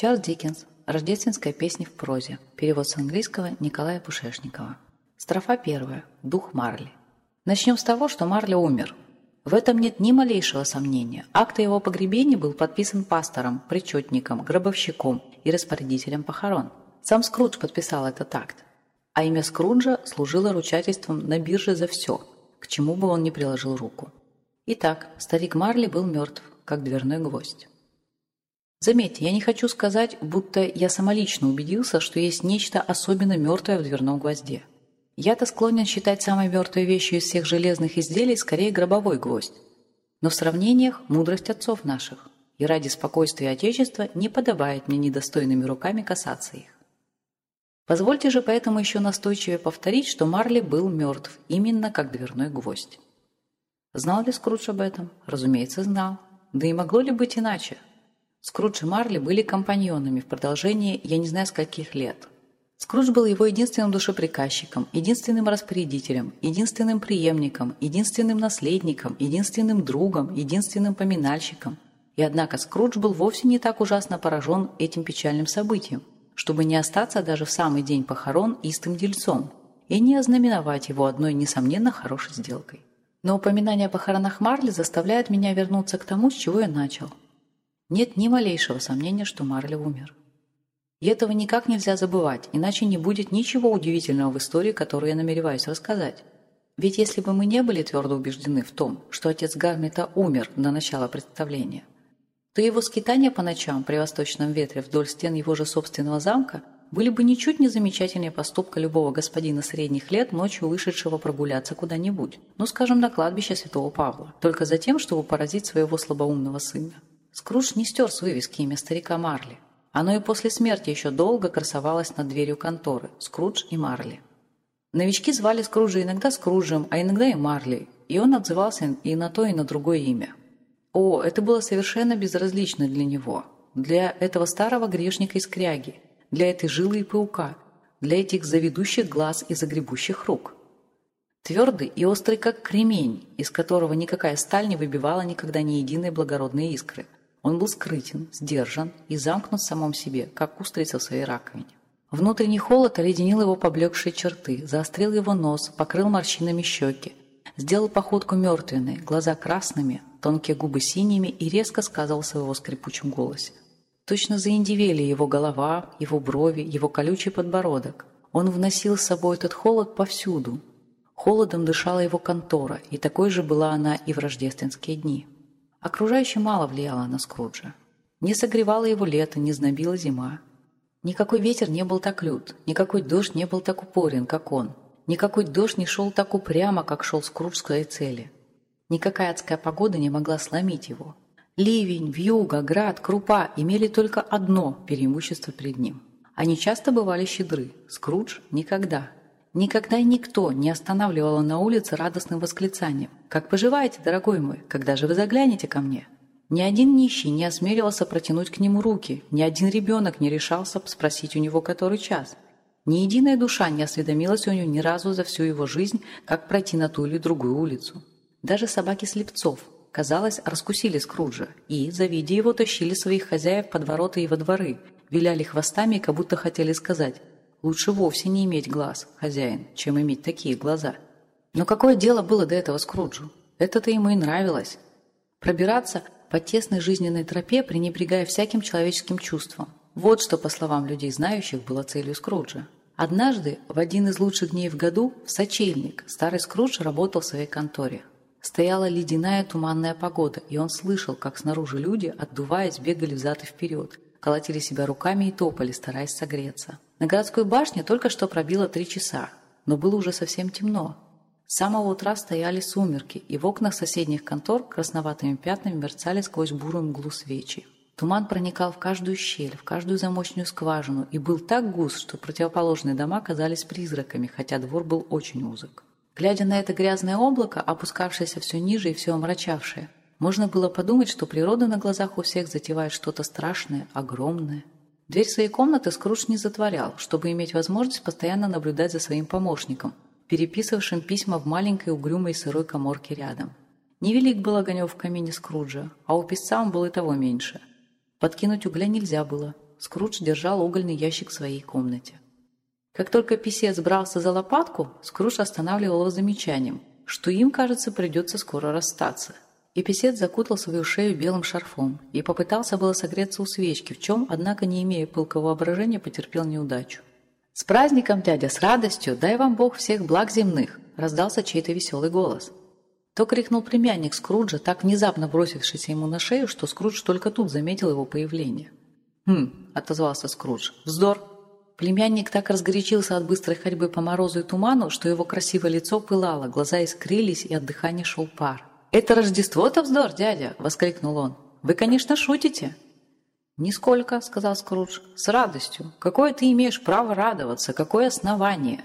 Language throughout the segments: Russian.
Чарльз Диккенс. Рождественская песня в прозе. Перевод с английского Николая Пушешникова. Строфа первая. Дух Марли. Начнем с того, что Марли умер. В этом нет ни малейшего сомнения. Акт о его погребении был подписан пастором, причетником, гробовщиком и распорядителем похорон. Сам Скрудж подписал этот акт. А имя Скруджа служило ручательством на бирже за все, к чему бы он ни приложил руку. Итак, старик Марли был мертв, как дверной гвоздь. Заметьте, я не хочу сказать, будто я самолично убедился, что есть нечто особенно мертвое в дверном гвозде. Я-то склонен считать самой мертвой вещью из всех железных изделий скорее гробовой гвоздь. Но в сравнениях мудрость отцов наших, и ради спокойствия Отечества не подобает мне недостойными руками касаться их. Позвольте же поэтому еще настойчивее повторить, что Марли был мертв, именно как дверной гвоздь. Знал ли Скрудж об этом? Разумеется, знал. Да и могло ли быть иначе? Скрудж и Марли были компаньонами в продолжении я не знаю скольких лет. Скрудж был его единственным душеприказчиком, единственным распорядителем, единственным преемником, единственным наследником, единственным другом, единственным поминальщиком. И однако Скрудж был вовсе не так ужасно поражен этим печальным событием, чтобы не остаться даже в самый день похорон истым дельцом и не ознаменовать его одной, несомненно, хорошей сделкой. Но упоминание о похоронах Марли заставляет меня вернуться к тому, с чего я начал – нет ни малейшего сомнения, что Марли умер. И этого никак нельзя забывать, иначе не будет ничего удивительного в истории, которую я намереваюсь рассказать. Ведь если бы мы не были твердо убеждены в том, что отец Гармита умер до начала представления, то его скитания по ночам при восточном ветре вдоль стен его же собственного замка были бы ничуть не замечательнее поступка любого господина средних лет, ночью вышедшего прогуляться куда-нибудь, ну, скажем, на кладбище святого Павла, только за тем, чтобы поразить своего слабоумного сына. Скрудж не стер с вывески имя старика Марли. Оно и после смерти еще долго красовалось над дверью конторы «Скрудж и Марли». Новички звали Скруджа иногда Скруджем, а иногда и Марли, и он отзывался и на то, и на другое имя. О, это было совершенно безразлично для него, для этого старого грешника из кряги, для этой жилы и паука, для этих заведущих глаз и загребущих рук. Твердый и острый, как кремень, из которого никакая сталь не выбивала никогда ни единой благородной искры – он был скрытен, сдержан и замкнут в самом себе, как устрица в своей раковине. Внутренний холод оледенил его поблекшие черты, заострил его нос, покрыл морщинами щеки, сделал походку мертвенной, глаза красными, тонкие губы синими и резко сказывался в его скрипучем голосе. Точно заиндивели его голова, его брови, его колючий подбородок. Он вносил с собой этот холод повсюду. Холодом дышала его контора, и такой же была она и в рождественские дни. Окружающее мало влияло на Скруджа. Не согревало его лето, не знобила зима. Никакой ветер не был так лют, никакой дождь не был так упорен, как он. Никакой дождь не шел так упрямо, как шел Скрудж к своей цели. Никакая адская погода не могла сломить его. Ливень, вьюга, град, крупа имели только одно преимущество перед ним. Они часто бывали щедры, Скрудж – никогда – Никогда и никто не останавливал на улице радостным восклицанием. «Как поживаете, дорогой мой? Когда же вы заглянете ко мне?» Ни один нищий не осмеливался протянуть к нему руки, ни один ребенок не решался спросить у него который час. Ни единая душа не осведомилась у него ни разу за всю его жизнь, как пройти на ту или другую улицу. Даже собаки слепцов, казалось, раскусили Скруджа и, завидя его, тащили своих хозяев под ворота и во дворы, виляли хвостами как будто хотели сказать Лучше вовсе не иметь глаз, хозяин, чем иметь такие глаза. Но какое дело было до этого Скруджу? Это-то ему и нравилось. Пробираться по тесной жизненной тропе, пренебрегая всяким человеческим чувством. Вот что, по словам людей знающих, было целью Скруджа. Однажды, в один из лучших дней в году, в сочельник, старый Скрудж работал в своей конторе. Стояла ледяная туманная погода, и он слышал, как снаружи люди, отдуваясь, бегали взад и вперед, колотили себя руками и топали, стараясь согреться. На городской башне только что пробило три часа, но было уже совсем темно. С самого утра стояли сумерки, и в окнах соседних контор красноватыми пятнами мерцали сквозь бурую мглу свечи. Туман проникал в каждую щель, в каждую замочную скважину и был так густ, что противоположные дома казались призраками, хотя двор был очень узок. Глядя на это грязное облако, опускавшееся все ниже и все омрачавшее, можно было подумать, что природа на глазах у всех затевает что-то страшное, огромное. Дверь своей комнаты Скрудж не затворял, чтобы иметь возможность постоянно наблюдать за своим помощником, переписывавшим письма в маленькой угрюмой сырой коморке рядом. Невелик был огонек в камине Скруджа, а у писца он был и того меньше. Подкинуть угля нельзя было. Скрудж держал угольный ящик в своей комнате. Как только писец брался за лопатку, Скрудж останавливал его замечанием, что им, кажется, придется скоро расстаться. И писец закутал свою шею белым шарфом и попытался было согреться у свечки, в чем, однако, не имея пылкого воображения, потерпел неудачу. «С праздником, дядя, с радостью! Дай вам Бог всех благ земных!» – раздался чей-то веселый голос. То крикнул племянник Скруджа, так внезапно бросившийся ему на шею, что Скрудж только тут заметил его появление. «Хм», – отозвался Скрудж, – «вздор». Племянник так разгорячился от быстрой ходьбы по морозу и туману, что его красивое лицо пылало, глаза искрились, и от дыхания шел пар. «Это Рождество-то вздор, дядя!» – воскликнул он. «Вы, конечно, шутите!» «Нисколько», – сказал Скрудж. «С радостью. Какое ты имеешь право радоваться? Какое основание?»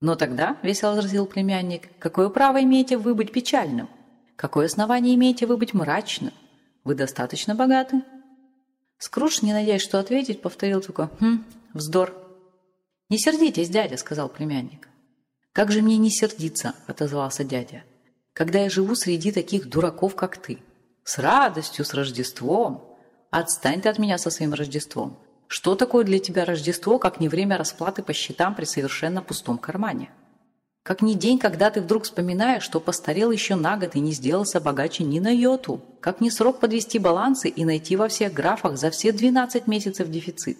«Но тогда», – весело возразил племянник, – «какое право имеете вы быть печальным? Какое основание имеете вы быть мрачным? Вы достаточно богаты?» Скрудж, не надеясь, что ответить, повторил только «Хм, вздор». «Не сердитесь, дядя», — сказал племянник. «Как же мне не сердиться?» — отозвался дядя. «Когда я живу среди таких дураков, как ты. С радостью, с Рождеством. Отстань ты от меня со своим Рождеством. Что такое для тебя Рождество, как не время расплаты по счетам при совершенно пустом кармане?» Как ни день, когда ты вдруг вспоминаешь, что постарел еще на год и не сделался богаче ни на йоту. Как ни срок подвести балансы и найти во всех графах за все 12 месяцев дефицит.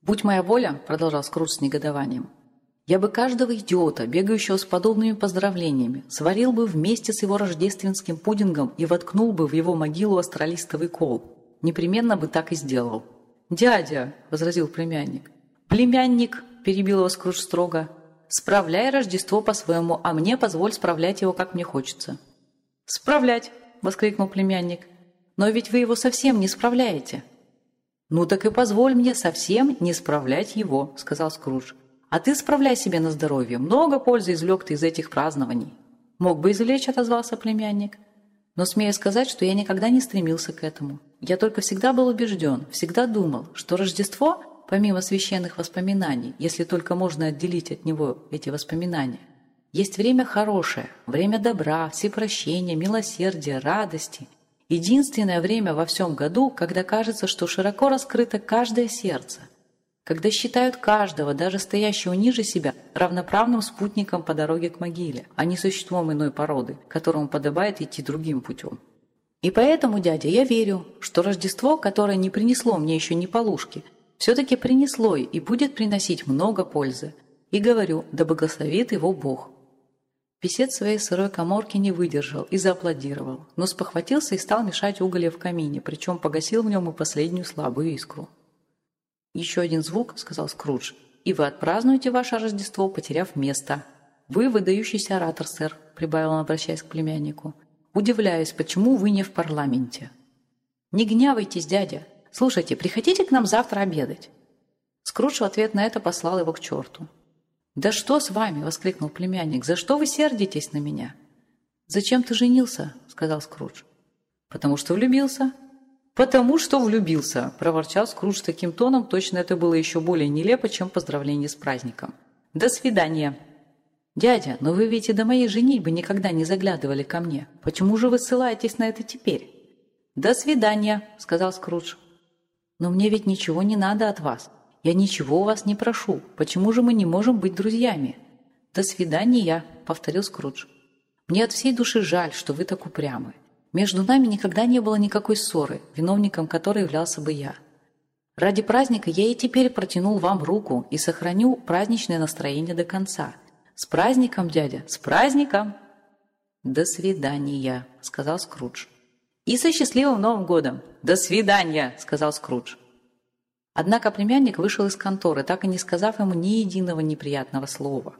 «Будь моя воля», – продолжал Скрудж с негодованием, «я бы каждого идиота, бегающего с подобными поздравлениями, сварил бы вместе с его рождественским пудингом и воткнул бы в его могилу астролистовый кол. Непременно бы так и сделал». «Дядя», – возразил племянник. «Племянник», – перебил его Скрудж строго, Справляй Рождество по-своему, а мне позволь справлять его, как мне хочется». «Справлять!» — воскликнул племянник. «Но ведь вы его совсем не справляете». «Ну так и позволь мне совсем не справлять его», — сказал Скрудж. «А ты справляй себе на здоровье. Много пользы извлек ты из этих празднований». «Мог бы извлечь», — отозвался племянник. «Но смею сказать, что я никогда не стремился к этому. Я только всегда был убежден, всегда думал, что Рождество помимо священных воспоминаний, если только можно отделить от него эти воспоминания, есть время хорошее, время добра, всепрощения, милосердия, радости. Единственное время во всем году, когда кажется, что широко раскрыто каждое сердце, когда считают каждого, даже стоящего ниже себя, равноправным спутником по дороге к могиле, а не существом иной породы, которому подобает идти другим путем. И поэтому, дядя, я верю, что Рождество, которое не принесло мне еще ни полушки – все-таки принесло и будет приносить много пользы. И говорю, да благословит его Бог. Песец своей сырой коморки не выдержал и зааплодировал, но спохватился и стал мешать уголья в камине, причем погасил в нем и последнюю слабую искру. «Еще один звук», — сказал Скрудж, — «и вы отпразднуете ваше Рождество, потеряв место». «Вы выдающийся оратор, сэр», — прибавил он, обращаясь к племяннику. «Удивляюсь, почему вы не в парламенте?» «Не гнявайтесь, дядя», «Слушайте, приходите к нам завтра обедать». Скрудж в ответ на это послал его к черту. «Да что с вами?» – воскликнул племянник. «За что вы сердитесь на меня?» «Зачем ты женился?» – сказал Скрудж. «Потому что влюбился». «Потому что влюбился!» – проворчал Скрудж таким тоном, точно это было еще более нелепо, чем поздравление с праздником. «До свидания!» «Дядя, но вы ведь и до моей женитьбы никогда не заглядывали ко мне. Почему же вы ссылаетесь на это теперь?» «До свидания!» – сказал Скрудж. Но мне ведь ничего не надо от вас. Я ничего у вас не прошу. Почему же мы не можем быть друзьями? До свидания, повторил Скрудж. Мне от всей души жаль, что вы так упрямы. Между нами никогда не было никакой ссоры, виновником которой являлся бы я. Ради праздника я и теперь протянул вам руку и сохраню праздничное настроение до конца. С праздником, дядя, с праздником! До свидания, сказал Скрудж. «И со счастливым Новым годом! До свидания!» – сказал Скрудж. Однако племянник вышел из конторы, так и не сказав ему ни единого неприятного слова.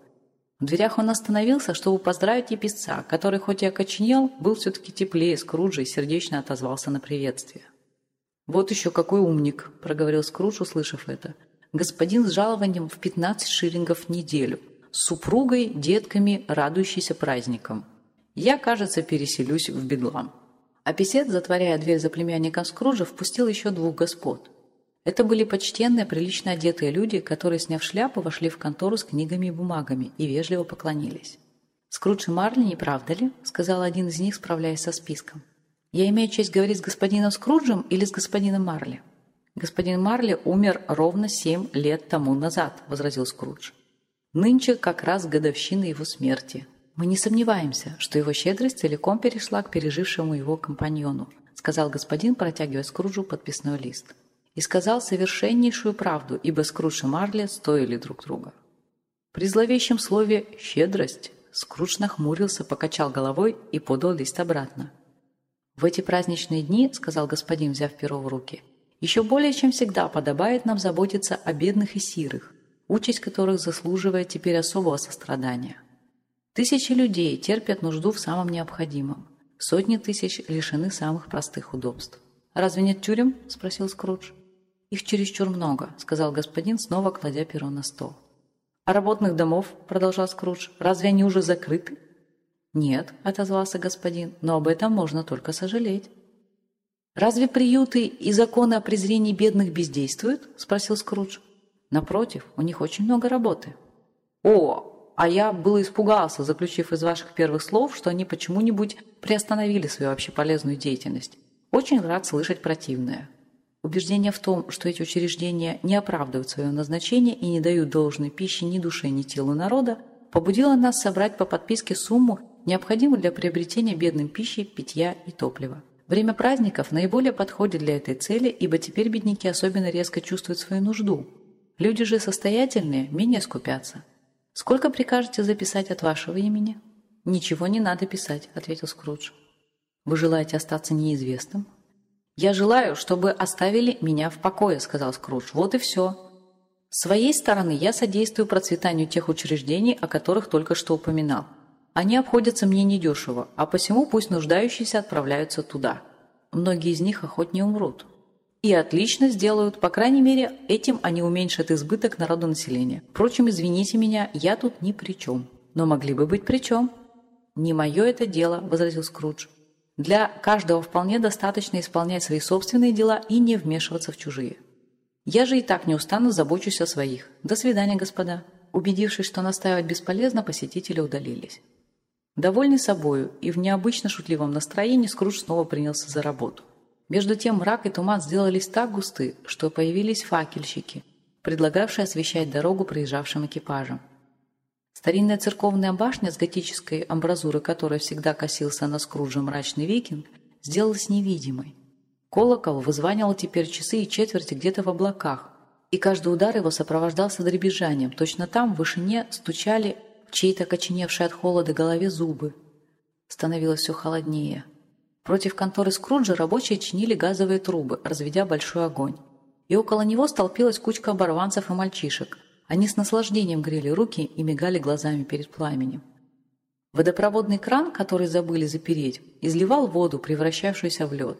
В дверях он остановился, чтобы поздравить еписца, который, хоть и окоченел, был все-таки теплее Скруджа и сердечно отозвался на приветствие. «Вот еще какой умник!» – проговорил Скрудж, услышав это. «Господин с жалованием в 15 шиллингов в неделю, с супругой, детками, радующийся праздником. Я, кажется, переселюсь в Бедлам». А писец, затворяя дверь за племянником Скруджа, впустил еще двух господ. Это были почтенные, прилично одетые люди, которые, сняв шляпу, вошли в контору с книгами и бумагами и вежливо поклонились. «Скрудж и Марли, не правда ли?» – сказал один из них, справляясь со списком. «Я имею честь говорить с господином Скруджем или с господином Марли?» «Господин Марли умер ровно семь лет тому назад», – возразил Скрудж. «Нынче как раз годовщина его смерти. Мы не сомневаемся, что его щедрость целиком перешла к пережившему его компаньону», – сказал господин, протягивая Скруджу подписной лист. И сказал совершеннейшую правду, ибо Скрудж и Марли стоили друг друга. При зловещем слове «щедрость» Скрудж нахмурился, покачал головой и подал лист обратно. «В эти праздничные дни, — сказал господин, взяв перо в руки, — еще более чем всегда подобает нам заботиться о бедных и сирых, участь которых заслуживает теперь особого сострадания. Тысячи людей терпят нужду в самом необходимом. Сотни тысяч лишены самых простых удобств. «Разве нет тюрем?» – спросил Скрудж. «Их чересчур много», – сказал господин, снова кладя перо на стол. «А работных домов?» – продолжал Скрудж. «Разве они уже закрыты?» «Нет», – отозвался господин, – «но об этом можно только сожалеть». «Разве приюты и законы о презрении бедных бездействуют?» – спросил Скрудж. «Напротив, у них очень много работы». «О, а я было испугался, заключив из ваших первых слов, что они почему-нибудь приостановили свою общеполезную деятельность. Очень рад слышать противное». Убеждение в том, что эти учреждения не оправдывают свое назначение и не дают должной пищи ни душе, ни телу народа, побудило нас собрать по подписке сумму, необходимую для приобретения бедным пищи, питья и топлива. Время праздников наиболее подходит для этой цели, ибо теперь бедняки особенно резко чувствуют свою нужду. Люди же состоятельные менее скупятся. Сколько прикажете записать от вашего имени? Ничего не надо писать, ответил Скрудж. Вы желаете остаться неизвестным? Я желаю, чтобы оставили меня в покое, сказал Скрудж. Вот и все. С своей стороны я содействую процветанию тех учреждений, о которых только что упоминал. Они обходятся мне недешево, а посему пусть нуждающиеся отправляются туда. Многие из них охотнее умрут. И отлично сделают, по крайней мере, этим они уменьшат избыток народонаселения. Впрочем, извините меня, я тут ни при чем. Но могли бы быть при чем. «Не мое это дело», – возразил Скрудж. «Для каждого вполне достаточно исполнять свои собственные дела и не вмешиваться в чужие. Я же и так неустанно забочусь о своих. До свидания, господа». Убедившись, что настаивать бесполезно, посетители удалились. Довольный собою и в необычно шутливом настроении Скрудж снова принялся за работу. Между тем мрак и туман сделались так густы, что появились факельщики, предлагавшие освещать дорогу проезжавшим экипажам. Старинная церковная башня с готической амбразурой, которой всегда косился на Скруджа мрачный викинг, сделалась невидимой. Колокол вызванивал теперь часы и четверти где-то в облаках, и каждый удар его сопровождался дребезжанием. Точно там, в вышине, стучали чьей-то коченевшей от холода голове зубы. Становилось все холоднее. Против конторы Скруджа рабочие чинили газовые трубы, разведя большой огонь. И около него столпилась кучка оборванцев и мальчишек. Они с наслаждением грели руки и мигали глазами перед пламенем. Водопроводный кран, который забыли запереть, изливал воду, превращавшуюся в лед.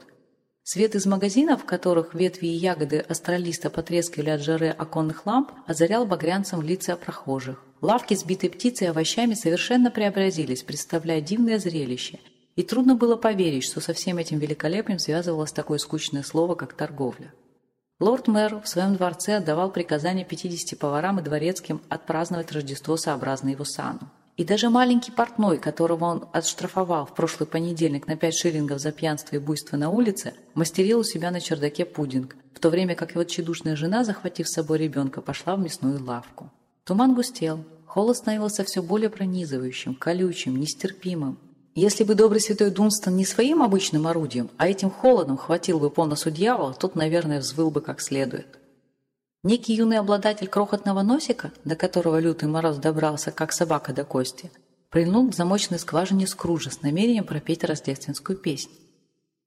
Свет из магазинов, в которых ветви и ягоды астралиста потрескивали от жары оконных ламп, озарял багрянцем лица прохожих. Лавки с битой птицей и овощами совершенно преобразились, представляя дивное зрелище. И трудно было поверить, что со всем этим великолепием связывалось такое скучное слово, как торговля. Лорд-мэр в своем дворце отдавал приказания 50 поварам и дворецким отпраздновать Рождество сообразно его сану. И даже маленький портной, которого он отштрафовал в прошлый понедельник на 5 шиллингов за пьянство и буйство на улице, мастерил у себя на чердаке пудинг, в то время как его тщедушная жена, захватив с собой ребенка, пошла в мясную лавку. Туман густел, холод становился все более пронизывающим, колючим, нестерпимым. Если бы добрый святой Дунстон не своим обычным орудием, а этим холодом хватил бы по носу дьявола, тот, наверное, взвыл бы как следует. Некий юный обладатель крохотного носика, до которого лютый мороз добрался, как собака до кости, прильнул к замочной скважине Скружа с намерением пропеть рождественскую песнь.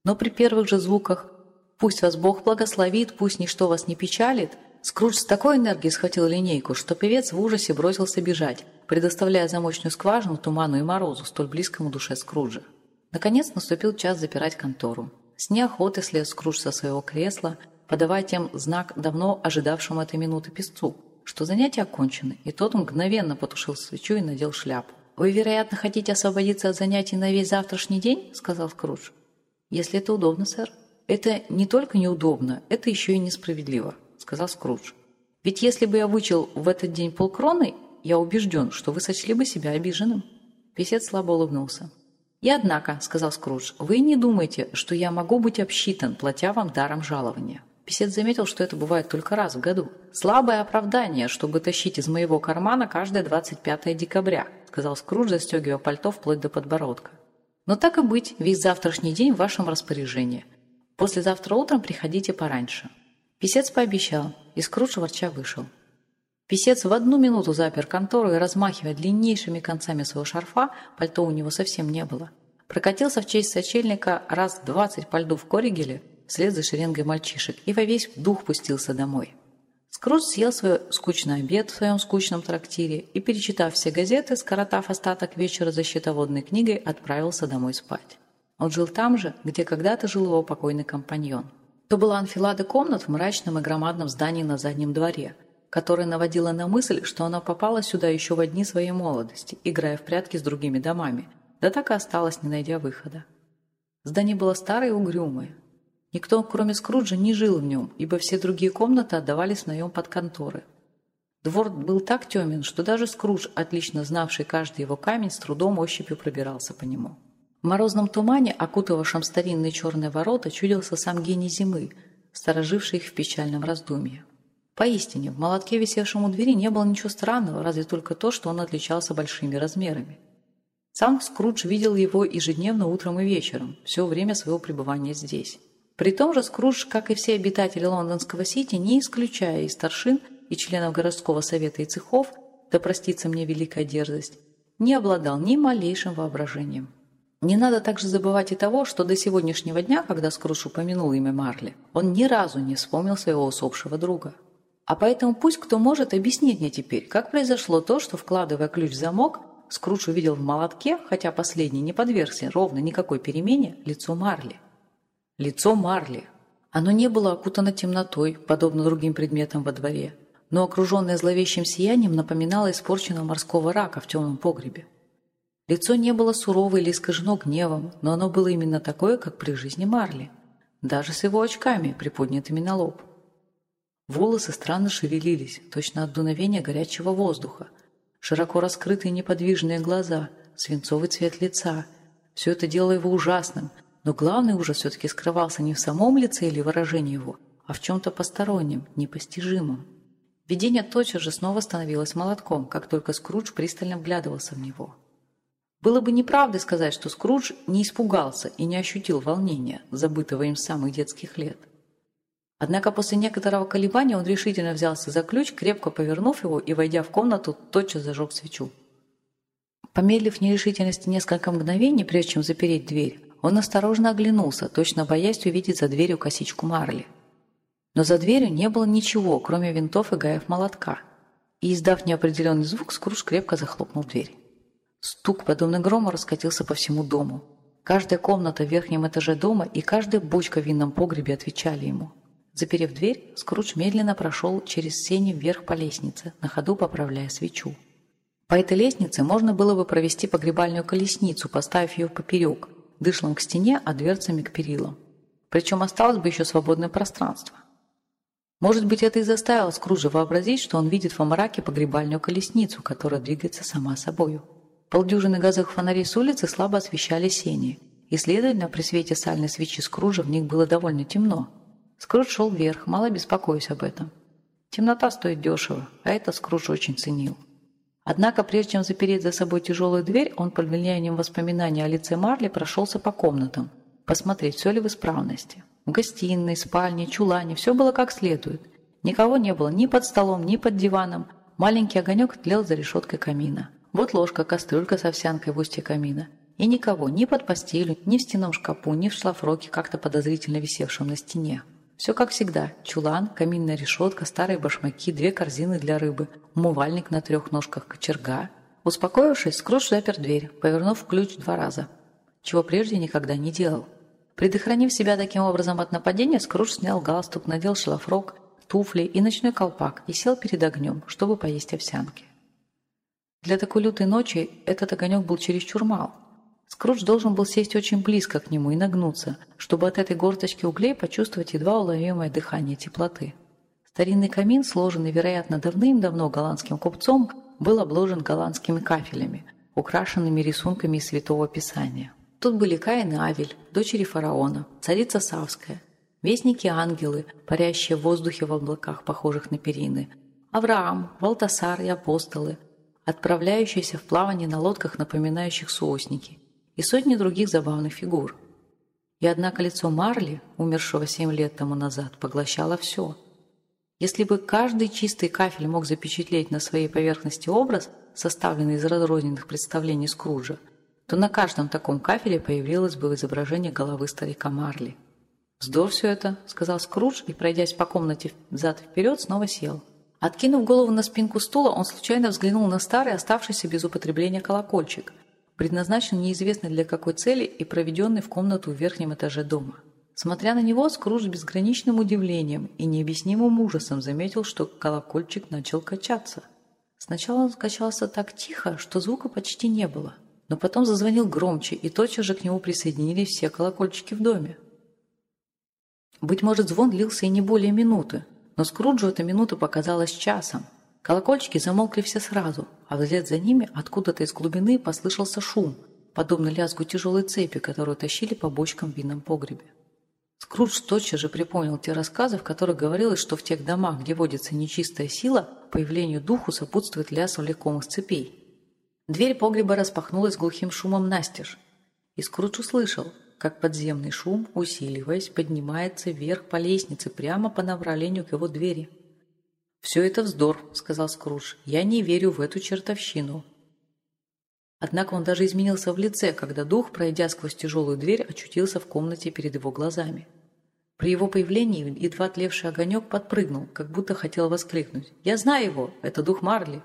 Но при первых же звуках «Пусть вас Бог благословит, пусть ничто вас не печалит», Скрудж с такой энергией схватил линейку, что певец в ужасе бросился бежать, предоставляя замочную скважину туману и морозу, столь близкому душе Скруджа. Наконец наступил час запирать контору. С неохотой слез Скрудж со своего кресла, подавая тем знак давно ожидавшему этой минуты песцу, что занятия окончены, и тот мгновенно потушил свечу и надел шляпу. «Вы, вероятно, хотите освободиться от занятий на весь завтрашний день?» – сказал Скрудж. «Если это удобно, сэр». «Это не только неудобно, это еще и несправедливо сказал Скрудж. «Ведь если бы я вычел в этот день полкроны, я убежден, что вы сочли бы себя обиженным». Песец слабо улыбнулся. «И однако», — сказал Скрудж, — «вы не думаете, что я могу быть обсчитан, платя вам даром жалования. Писец заметил, что это бывает только раз в году. «Слабое оправдание, чтобы тащить из моего кармана каждое 25 декабря», сказал Скрудж, застегивая пальто вплоть до подбородка. «Но так и быть, весь завтрашний день в вашем распоряжении. Послезавтра утром приходите пораньше». Писец пообещал, и Скрудж ворча вышел. Писец в одну минуту запер контору и, размахивая длиннейшими концами своего шарфа, пальто у него совсем не было, прокатился в честь сочельника раз двадцать по льду в Коригеле вслед за шеренгой мальчишек и во весь дух пустился домой. Скрудж съел свой скучный обед в своем скучном трактире и, перечитав все газеты, скоротав остаток вечера за счетоводной книгой, отправился домой спать. Он жил там же, где когда-то жил его покойный компаньон – то была анфилада комнат в мрачном и громадном здании на заднем дворе, которая наводила на мысль, что она попала сюда еще в дни своей молодости, играя в прятки с другими домами, да так и осталась, не найдя выхода. Здание было старое и угрюмое. Никто, кроме Скруджа, не жил в нем, ибо все другие комнаты отдавались наем под конторы. Двор был так темен, что даже Скрудж, отлично знавший каждый его камень, с трудом ощупью пробирался по нему. В морозном тумане, окутывавшем старинные черные ворота, чудился сам гений зимы, стороживший их в печальном раздумье. Поистине, в молотке, висевшем у двери, не было ничего странного, разве только то, что он отличался большими размерами. Сам Скрудж видел его ежедневно утром и вечером, все время своего пребывания здесь. При том же Скрудж, как и все обитатели лондонского Сити, не исключая и старшин, и членов городского совета и цехов, да простится мне великая дерзость, не обладал ни малейшим воображением. Не надо также забывать и того, что до сегодняшнего дня, когда Скрудж упомянул имя Марли, он ни разу не вспомнил своего усопшего друга. А поэтому пусть кто может объяснить мне теперь, как произошло то, что, вкладывая ключ в замок, Скрудж увидел в молотке, хотя последний не подвергся ровно никакой перемене, лицо Марли. Лицо Марли. Оно не было окутано темнотой, подобно другим предметам во дворе, но окруженное зловещим сиянием напоминало испорченного морского рака в темном погребе. Лицо не было сурово или искажено гневом, но оно было именно такое, как при жизни Марли, даже с его очками, приподнятыми на лоб. Волосы странно шевелились, точно от дуновения горячего воздуха, широко раскрытые неподвижные глаза, свинцовый цвет лица. Все это делало его ужасным, но главный ужас все-таки скрывался не в самом лице или выражении его, а в чем-то постороннем, непостижимом. Видение тотчас же снова становилось молотком, как только Скрудж пристально вглядывался в него. Было бы неправдой сказать, что Скрудж не испугался и не ощутил волнения, забытого им с самых детских лет. Однако после некоторого колебания он решительно взялся за ключ, крепко повернув его и, войдя в комнату, тотчас зажег свечу. Помедлив в нерешительности несколько мгновений, прежде чем запереть дверь, он осторожно оглянулся, точно боясь увидеть за дверью косичку Марли. Но за дверью не было ничего, кроме винтов и гаев молотка. И, издав неопределенный звук, Скрудж крепко захлопнул дверь. Стук, подобный грому, раскатился по всему дому. Каждая комната в верхнем этаже дома и каждая бочка в винном погребе отвечали ему. Заперев дверь, Скрудж медленно прошел через сени вверх по лестнице, на ходу поправляя свечу. По этой лестнице можно было бы провести погребальную колесницу, поставив ее поперек, дышлом к стене, а дверцами к перилам. Причем осталось бы еще свободное пространство. Может быть, это и заставило Скруджа вообразить, что он видит во мраке погребальную колесницу, которая двигается сама собою. Полдюжины газовых фонарей с улицы слабо освещали сени, и, следовательно, при свете сальной свечи Скруджа в них было довольно темно. Скрудж шел вверх, мало беспокоясь об этом. Темнота стоит дешево, а это Скрудж очень ценил. Однако, прежде чем запереть за собой тяжелую дверь, он под влиянием воспоминаний о лице Марли прошелся по комнатам, посмотреть, все ли в исправности. В гостиной, спальне, чулане все было как следует. Никого не было ни под столом, ни под диваном. Маленький огонек тлел за решеткой камина. Вот ложка, кастрюлька с овсянкой в устье камина. И никого ни под постелью, ни в стенном шкафу, ни в шлафроке, как-то подозрительно висевшем на стене. Все как всегда. Чулан, каминная решетка, старые башмаки, две корзины для рыбы, умывальник на трех ножках кочерга. Успокоившись, Скрудж запер дверь, повернув ключ два раза, чего прежде никогда не делал. Предохранив себя таким образом от нападения, Скрудж снял галстук, надел шлафрок, туфли и ночной колпак и сел перед огнем, чтобы поесть овсянки. Для такой лютой ночи этот огонек был чересчур мал. Скрудж должен был сесть очень близко к нему и нагнуться, чтобы от этой горсточки углей почувствовать едва уловимое дыхание теплоты. Старинный камин, сложенный, вероятно, давным-давно голландским купцом, был обложен голландскими кафелями, украшенными рисунками из Святого Писания. Тут были Каин и Авель, дочери фараона, царица Савская, Вестники-ангелы, парящие в воздухе в облаках, похожих на перины. Авраам, Валтасар и апостолы, отправляющиеся в плавание на лодках, напоминающих суосники. И сотни других забавных фигур. И однако лицо Марли, умершего семь лет тому назад, поглощало все. Если бы каждый чистый кафель мог запечатлеть на своей поверхности образ, составленный из разрозненных представлений Скруджа, то на каждом таком кафеле появилось бы изображение головы старика Марли. «Вздор все это», — сказал Скрудж и, пройдясь по комнате взад и вперед, снова сел. Откинув голову на спинку стула, он случайно взглянул на старый, оставшийся без употребления колокольчик, предназначенный неизвестно для какой цели и проведенный в комнату в верхнем этаже дома. Смотря на него, Скрудж безграничным удивлением и необъяснимым ужасом заметил, что колокольчик начал качаться. Сначала он качался так тихо, что звука почти не было, но потом зазвонил громче, и тотчас же к нему присоединились все колокольчики в доме. Быть может, звон длился и не более минуты, но Скруджу эта минута показалась часом. Колокольчики замолкли все сразу, а вслед за ними откуда-то из глубины послышался шум, подобный лязгу тяжелой цепи, которую тащили по бочкам в винном погребе. Скрудж тотчас же припомнил те рассказы, в которых говорилось, что в тех домах, где водится нечистая сила, появлению духу сопутствует лязг влекомых цепей. Дверь погреба распахнулась глухим шумом настежь, и Скрудж услышал, как подземный шум, усиливаясь, поднимается вверх по лестнице прямо по направлению к его двери. «Все это вздор», — сказал Скрудж. «Я не верю в эту чертовщину». Однако он даже изменился в лице, когда дух, пройдя сквозь тяжелую дверь, очутился в комнате перед его глазами. При его появлении едва тлевший огонек подпрыгнул, как будто хотел воскликнуть. «Я знаю его! Это дух Марли!»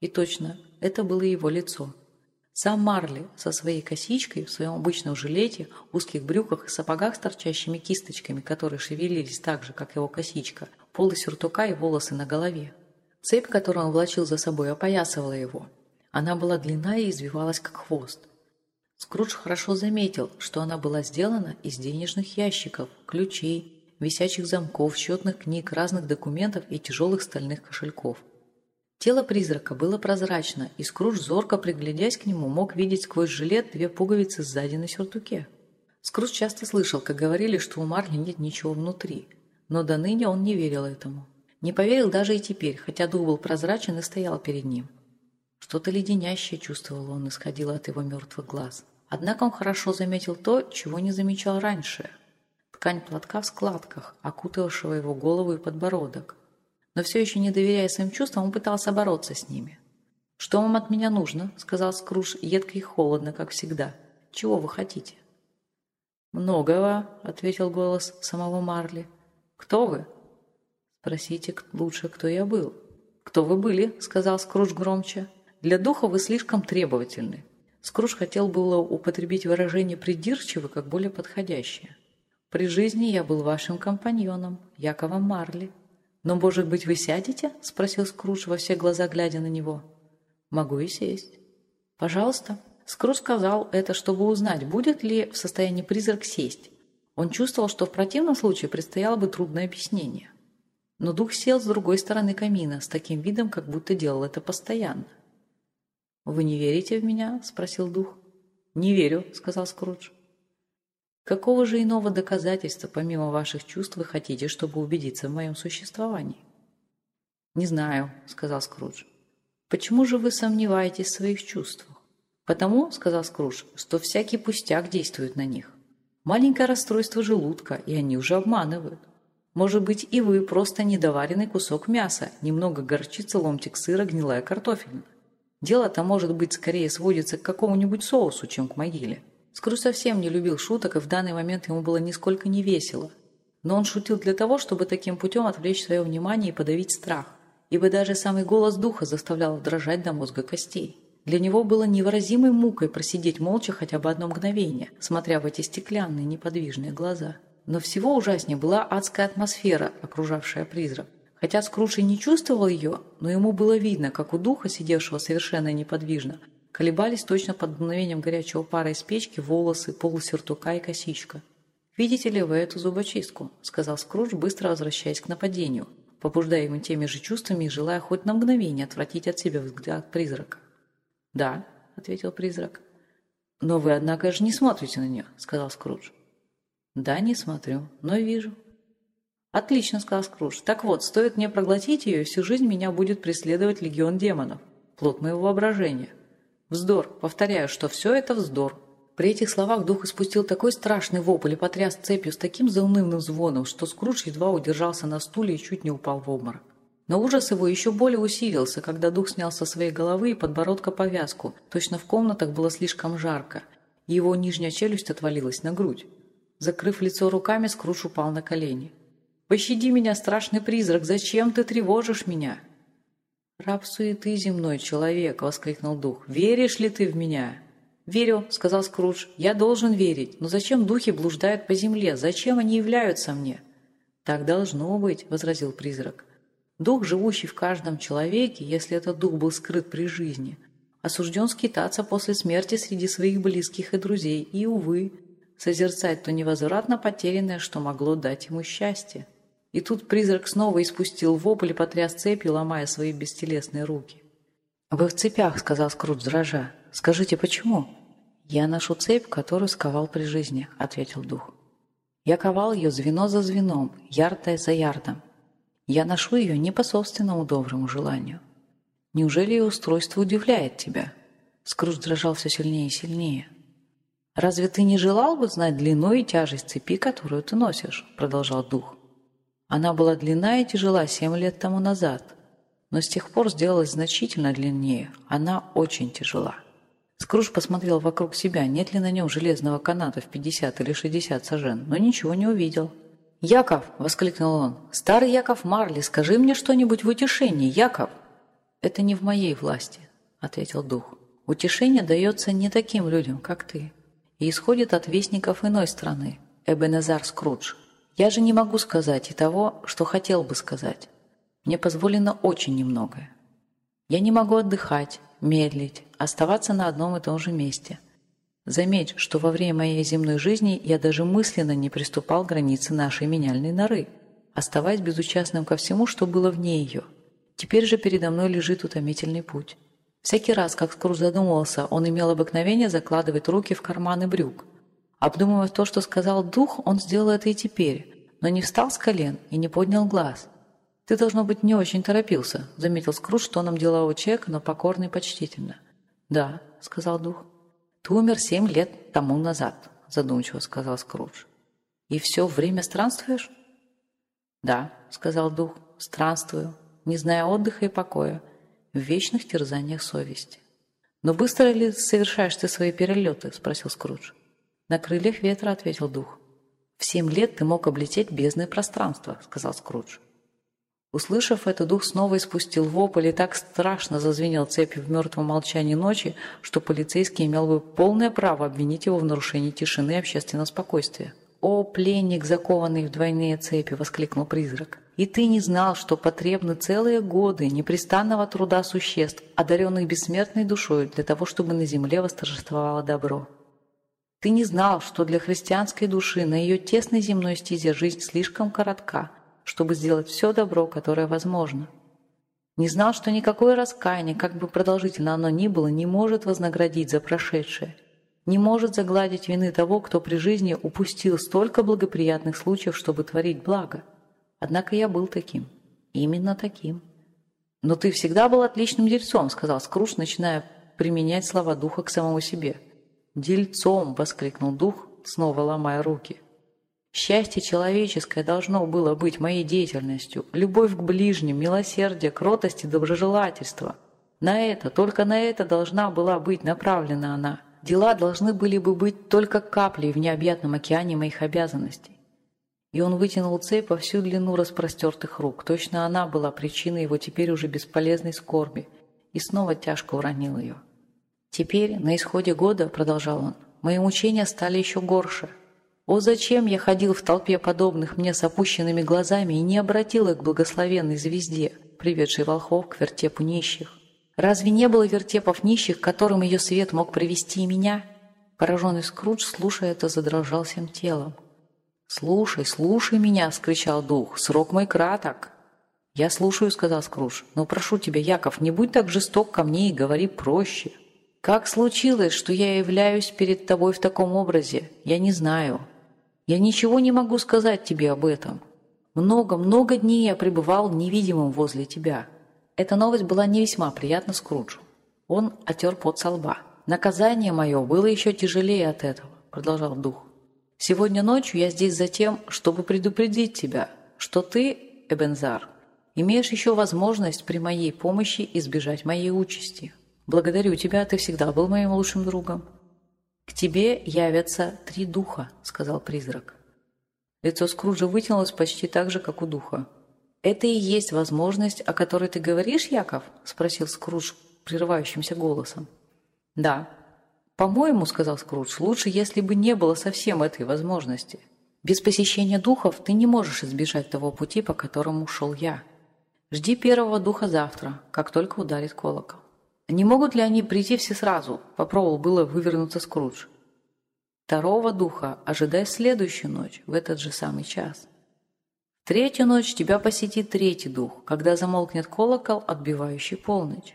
И точно, это было его лицо. Сам Марли со своей косичкой в своем обычном жилете, узких брюках и сапогах с торчащими кисточками, которые шевелились так же, как его косичка, полы сюртука и волосы на голове. Цепь, которую он влачил за собой, опоясывала его, она была длинная и извивалась, как хвост. Скрудж хорошо заметил, что она была сделана из денежных ящиков, ключей, висячих замков, счетных книг, разных документов и тяжелых стальных кошельков. Тело призрака было прозрачно, и Скрудж, зорко приглядясь к нему, мог видеть сквозь жилет две пуговицы сзади на сюртуке. Скрудж часто слышал, как говорили, что у Марли нет ничего внутри, но до ныне он не верил этому. Не поверил даже и теперь, хотя дух был прозрачен и стоял перед ним. Что-то леденящее чувствовал он, исходило от его мертвых глаз. Однако он хорошо заметил то, чего не замечал раньше. Ткань платка в складках, окутавшего его голову и подбородок. Но все еще не доверяя своим чувствам, он пытался бороться с ними. «Что вам от меня нужно?» — сказал Скрудж, едко и холодно, как всегда. «Чего вы хотите?» «Многого», — ответил голос самого Марли. «Кто вы?» «Спросите лучше, кто я был». «Кто вы были?» — сказал Скрудж громче. Для духа вы слишком требовательны. Скруш хотел было употребить выражение «придирчивый» как более подходящее. При жизни я был вашим компаньоном, Яковом Марли. Но, может быть, вы сядете? Спросил Скруш во все глаза, глядя на него. Могу и сесть. Пожалуйста. Скруш сказал это, чтобы узнать, будет ли в состоянии призрак сесть. Он чувствовал, что в противном случае предстояло бы трудное объяснение. Но дух сел с другой стороны камина, с таким видом, как будто делал это постоянно. «Вы не верите в меня?» – спросил дух. «Не верю», – сказал Скрудж. «Какого же иного доказательства, помимо ваших чувств, вы хотите, чтобы убедиться в моем существовании?» «Не знаю», – сказал Скрудж. «Почему же вы сомневаетесь в своих чувствах?» «Потому», – сказал Скрудж, – «что всякий пустяк действует на них. Маленькое расстройство желудка, и они уже обманывают. Может быть, и вы просто недоваренный кусок мяса, немного горчица, ломтик сыра, гнилая картофельная. Дело-то, может быть, скорее сводится к какому-нибудь соусу, чем к могиле. Скру совсем не любил шуток, и в данный момент ему было нисколько не весело. Но он шутил для того, чтобы таким путем отвлечь свое внимание и подавить страх. Ибо даже самый голос духа заставлял дрожать до мозга костей. Для него было невыразимой мукой просидеть молча хотя бы одно мгновение, смотря в эти стеклянные неподвижные глаза. Но всего ужаснее была адская атмосфера, окружавшая призрак. Хотя Скрудж не чувствовал ее, но ему было видно, как у духа, сидевшего совершенно неподвижно, колебались точно под мгновением горячего пара из печки волосы, полусертука и косичка. «Видите ли вы эту зубочистку?» – сказал Скрудж, быстро возвращаясь к нападению, побуждая ему теми же чувствами и желая хоть на мгновение отвратить от себя взгляд призрака. «Да», – ответил призрак. «Но вы, однако же, не смотрите на нее», – сказал Скрудж. Да, не смотрю, но вижу. Отлично, сказал Скрудж. Так вот, стоит мне проглотить ее, и всю жизнь меня будет преследовать легион демонов. Плод моего воображения. Вздор. Повторяю, что все это вздор. При этих словах дух испустил такой страшный вопль и потряс цепью с таким заунывным звоном, что Скрудж едва удержался на стуле и чуть не упал в обморок. Но ужас его еще более усилился, когда дух снял со своей головы и подбородка повязку. Точно в комнатах было слишком жарко, его нижняя челюсть отвалилась на грудь. Закрыв лицо руками, Скрудж упал на колени. «Пощади меня, страшный призрак! Зачем ты тревожишь меня?» «Раб суеты земной человек!» — воскликнул дух. «Веришь ли ты в меня?» «Верю», — сказал Скрудж. «Я должен верить. Но зачем духи блуждают по земле? Зачем они являются мне?» «Так должно быть», — возразил призрак. Дух, живущий в каждом человеке, если этот дух был скрыт при жизни, осужден скитаться после смерти среди своих близких и друзей и, увы, созерцать то невозвратно потерянное, что могло дать ему счастье. И тут призрак снова испустил вопль и потряс цепью, ломая свои бестелесные руки. «Вы в цепях», — сказал Скрудж, дрожа. «Скажите, почему?» «Я ношу цепь, которую сковал при жизни», — ответил дух. «Я ковал ее звено за звеном, ярдой за ярдом, я ношу ее не по собственному доброму желанию. Неужели ее устройство удивляет тебя?» Скрудж дрожал все сильнее и сильнее. «Разве ты не желал бы знать длину и тяжесть цепи, которую ты носишь?» — продолжал дух. «Она была длинна и тяжела семь лет тому назад, но с тех пор сделалась значительно длиннее. Она очень тяжела». Скрудж посмотрел вокруг себя, нет ли на нем железного каната в 50 или 60 сажен, но ничего не увидел. «Яков!» — воскликнул он. «Старый Яков Марли, скажи мне что-нибудь в утешении, Яков!» «Это не в моей власти», — ответил дух. «Утешение дается не таким людям, как ты, и исходит от вестников иной страны, Эбенезар Скрудж. Я же не могу сказать и того, что хотел бы сказать. Мне позволено очень немногое. Я не могу отдыхать, медлить, оставаться на одном и том же месте. Заметь, что во время моей земной жизни я даже мысленно не приступал к границе нашей меняльной норы, оставаясь безучастным ко всему, что было вне ее. Теперь же передо мной лежит утомительный путь. Всякий раз, как Скруз задумывался, он имел обыкновение закладывать руки в карманы брюк. Обдумывая то, что сказал дух, он сделал это и теперь, но не встал с колен и не поднял глаз. «Ты, должно быть, не очень торопился», — заметил Скруз тоном делового человека, но покорно и почтительно. «Да», — сказал дух. «Ты умер семь лет тому назад», – задумчиво сказал Скрудж. «И все время странствуешь?» «Да», – сказал дух, – «странствую, не зная отдыха и покоя, в вечных терзаниях совести». «Но быстро ли совершаешь ты свои перелеты?» – спросил Скрудж. «На крыльях ветра», – ответил дух. «В семь лет ты мог облететь бездны пространства», – сказал Скрудж. Услышав это, дух снова испустил вопль и так страшно зазвенел цепью в мертвом молчании ночи, что полицейский имел бы полное право обвинить его в нарушении тишины и общественного спокойствия. «О, пленник, закованный в двойные цепи!» — воскликнул призрак. «И ты не знал, что потребны целые годы непрестанного труда существ, одаренных бессмертной душой, для того, чтобы на земле восторжествовало добро. Ты не знал, что для христианской души на ее тесной земной стезе жизнь слишком коротка — чтобы сделать все добро, которое возможно. Не знал, что никакое раскаяние, как бы продолжительно оно ни было, не может вознаградить за прошедшее, не может загладить вины того, кто при жизни упустил столько благоприятных случаев, чтобы творить благо. Однако я был таким. Именно таким. «Но ты всегда был отличным дельцом», — сказал Скруш, начиная применять слова духа к самому себе. «Дельцом!» — воскликнул дух, снова ломая руки. Счастье человеческое должно было быть моей деятельностью, любовь к ближним, милосердие, кротость и доброжелательство. На это, только на это должна была быть направлена она. Дела должны были бы быть только каплей в необъятном океане моих обязанностей. И он вытянул цепь по всю длину распростертых рук. Точно она была причиной его теперь уже бесполезной скорби. И снова тяжко уронил ее. «Теперь, на исходе года, — продолжал он, — мои мучения стали еще горше — о, зачем я ходил в толпе подобных мне с опущенными глазами и не обратил их к благословенной звезде, приведшей волхов к вертепу нищих? Разве не было вертепов нищих, которым ее свет мог привести и меня? Пораженный Скрудж, слушая это, задрожал всем телом. «Слушай, слушай меня!» — скричал дух. «Срок мой краток!» «Я слушаю», — сказал Скрудж. «Но прошу тебя, Яков, не будь так жесток ко мне и говори проще. Как случилось, что я являюсь перед тобой в таком образе, я не знаю. Я ничего не могу сказать тебе об этом. Много-много дней я пребывал невидимым возле тебя. Эта новость была не весьма приятна Скруджу. Он отер пот со лба. «Наказание мое было еще тяжелее от этого», — продолжал дух. «Сегодня ночью я здесь за тем, чтобы предупредить тебя, что ты, Эбензар, имеешь еще возможность при моей помощи избежать моей участи. Благодарю тебя, ты всегда был моим лучшим другом». «К тебе явятся три духа», — сказал призрак. Лицо Скруджа вытянулось почти так же, как у духа. «Это и есть возможность, о которой ты говоришь, Яков?» — спросил Скрудж прерывающимся голосом. «Да». «По-моему, — сказал Скрудж, — лучше, если бы не было совсем этой возможности. Без посещения духов ты не можешь избежать того пути, по которому ушел я. Жди первого духа завтра, как только ударит колокол». «Не могут ли они прийти все сразу?» — попробовал было вывернуться Скрудж. «Второго духа ожидай следующую ночь, в этот же самый час». Третью ночь тебя посетит третий дух, когда замолкнет колокол, отбивающий полночь.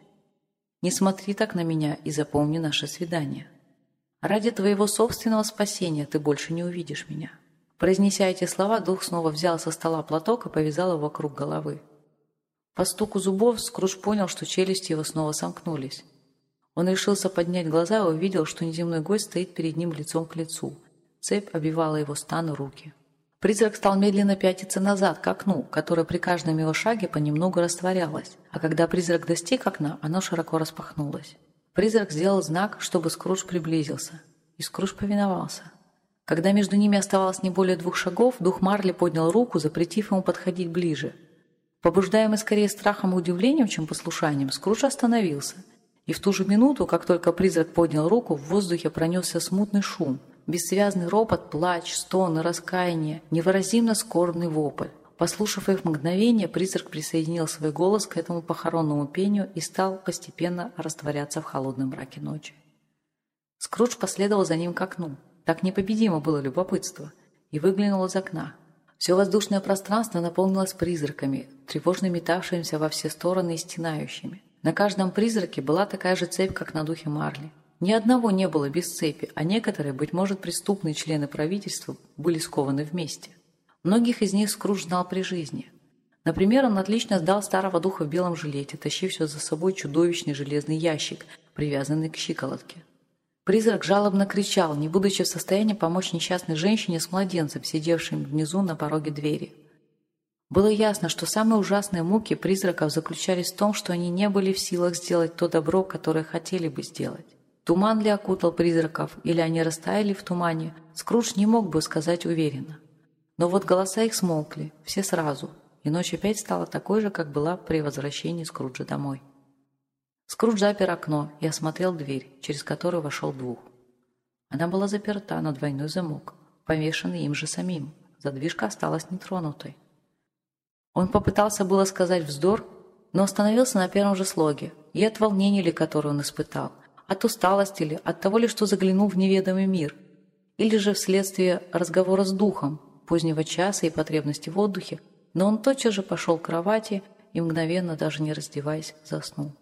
Не смотри так на меня и запомни наше свидание. Ради твоего собственного спасения ты больше не увидишь меня». Произнеся эти слова, дух снова взял со стола платок и повязал его вокруг головы. По стуку зубов Скрудж понял, что челюсти его снова сомкнулись. Он решился поднять глаза и увидел, что неземной гость стоит перед ним лицом к лицу. Цепь обивала его стан и руки. Призрак стал медленно пятиться назад, к окну, которое при каждом его шаге понемногу растворялось, а когда призрак достиг окна, оно широко распахнулось. Призрак сделал знак, чтобы Скрудж приблизился, и Скрудж повиновался. Когда между ними оставалось не более двух шагов, дух Марли поднял руку, запретив ему подходить ближе. Побуждаемый скорее страхом и удивлением, чем послушанием, Скрудж остановился. И в ту же минуту, как только призрак поднял руку, в воздухе пронесся смутный шум, Бессвязный ропот, плач, стоны, раскаяние, невыразимо скорбный вопль. Послушав их мгновение, призрак присоединил свой голос к этому похоронному пению и стал постепенно растворяться в холодном мраке ночи. Скрудж последовал за ним к окну. Так непобедимо было любопытство. И выглянул из окна. Все воздушное пространство наполнилось призраками, тревожно метавшимися во все стороны и стенающими. На каждом призраке была такая же цепь, как на духе Марли. Ни одного не было без цепи, а некоторые, быть может, преступные члены правительства были скованы вместе. Многих из них Скрудж знал при жизни. Например, он отлично сдал старого духа в белом жилете, тащившего за собой чудовищный железный ящик, привязанный к щиколотке. Призрак жалобно кричал, не будучи в состоянии помочь несчастной женщине с младенцем, сидевшим внизу на пороге двери. Было ясно, что самые ужасные муки призраков заключались в том, что они не были в силах сделать то добро, которое хотели бы сделать. Туман ли окутал призраков, или они растаяли в тумане, Скрудж не мог бы сказать уверенно. Но вот голоса их смолкли, все сразу, и ночь опять стала такой же, как была при возвращении Скруджа домой. Скрудж запер окно и осмотрел дверь, через которую вошел двух. Она была заперта на двойной замок, повешенный им же самим. Задвижка осталась нетронутой. Он попытался было сказать вздор, но остановился на первом же слоге, и от волнения ли, которое он испытал, от усталости ли, от того ли, что заглянул в неведомый мир, или же вследствие разговора с духом, позднего часа и потребности в отдыхе, но он тотчас же пошел к кровати и мгновенно, даже не раздеваясь, заснул.